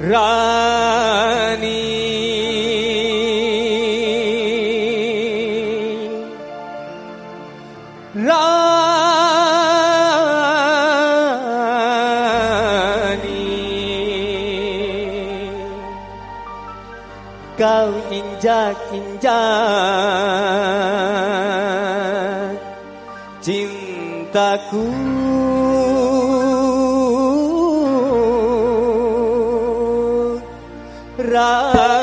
Rani. Rani. Kau injak-injak cintaku Rani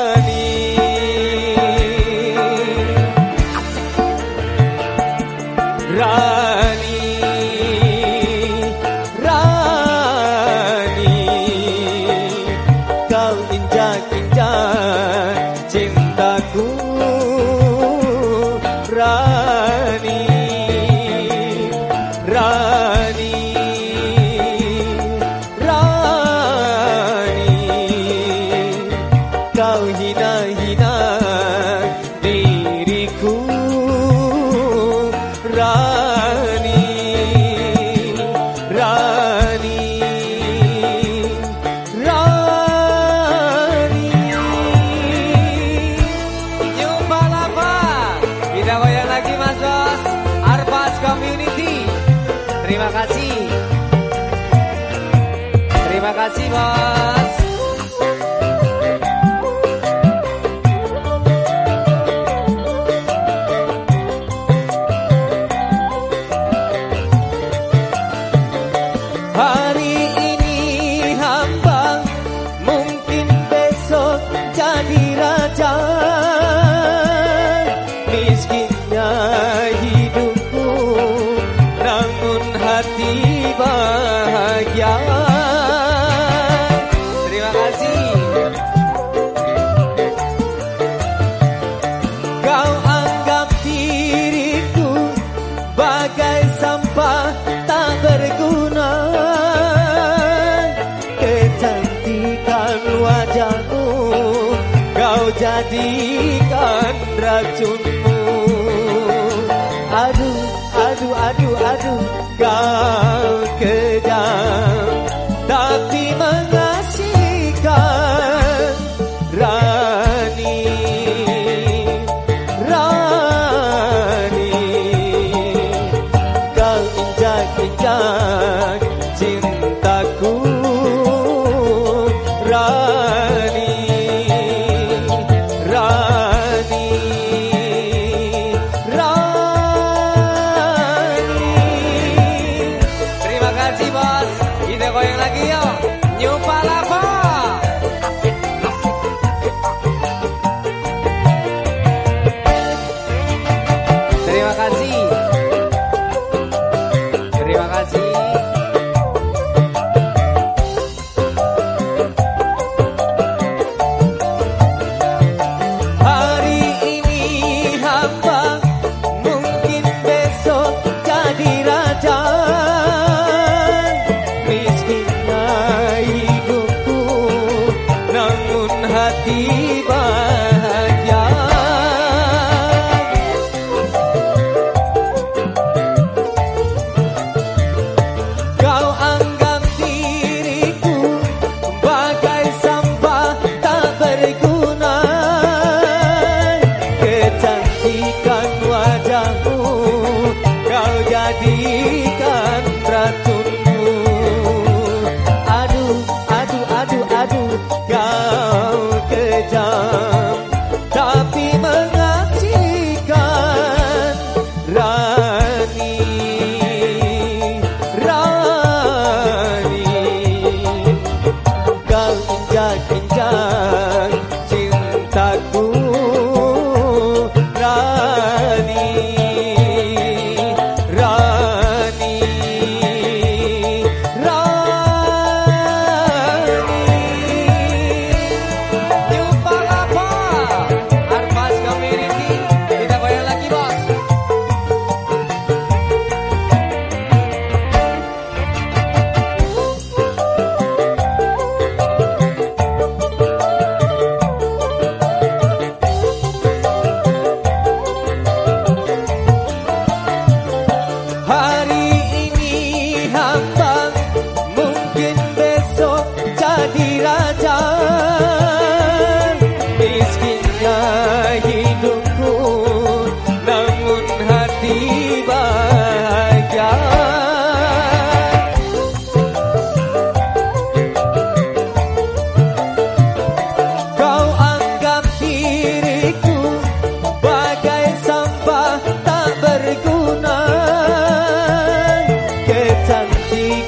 Hari ini hamba Mungkin besok jadi raja. Miskinnya hidupku Namun hati jadikan racunmu. Aduh, aduh, aduh, aduh kau kejam. Tapi mengasihkan Rani Rani. Kau injak-injak cintaku Terima kasih. Terima kasih. Hari ini hamba mungkin besok jadi raja. Miskinlah hidupku namun hati wajahmu Kau jadikan racunku. Aduh, aduh, aduh, aduh Kau kejam Tapi mengasihkan Rani Rani. Kau injak-injak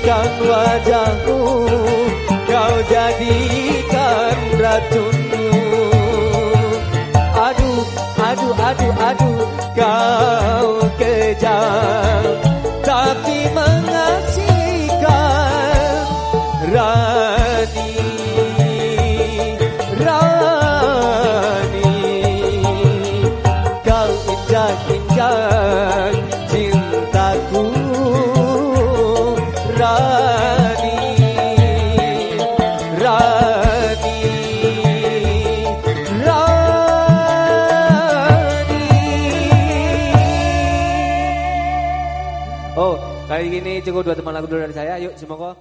wajahmu Kau jadikan racunmu Aduh, aduh, aduh, aduh Kau kejam. Tapi mengasihkan Rani Rani Kau injak-injak Kali ini cukup dua teman lagu dulu dari saya. Yuk, semoga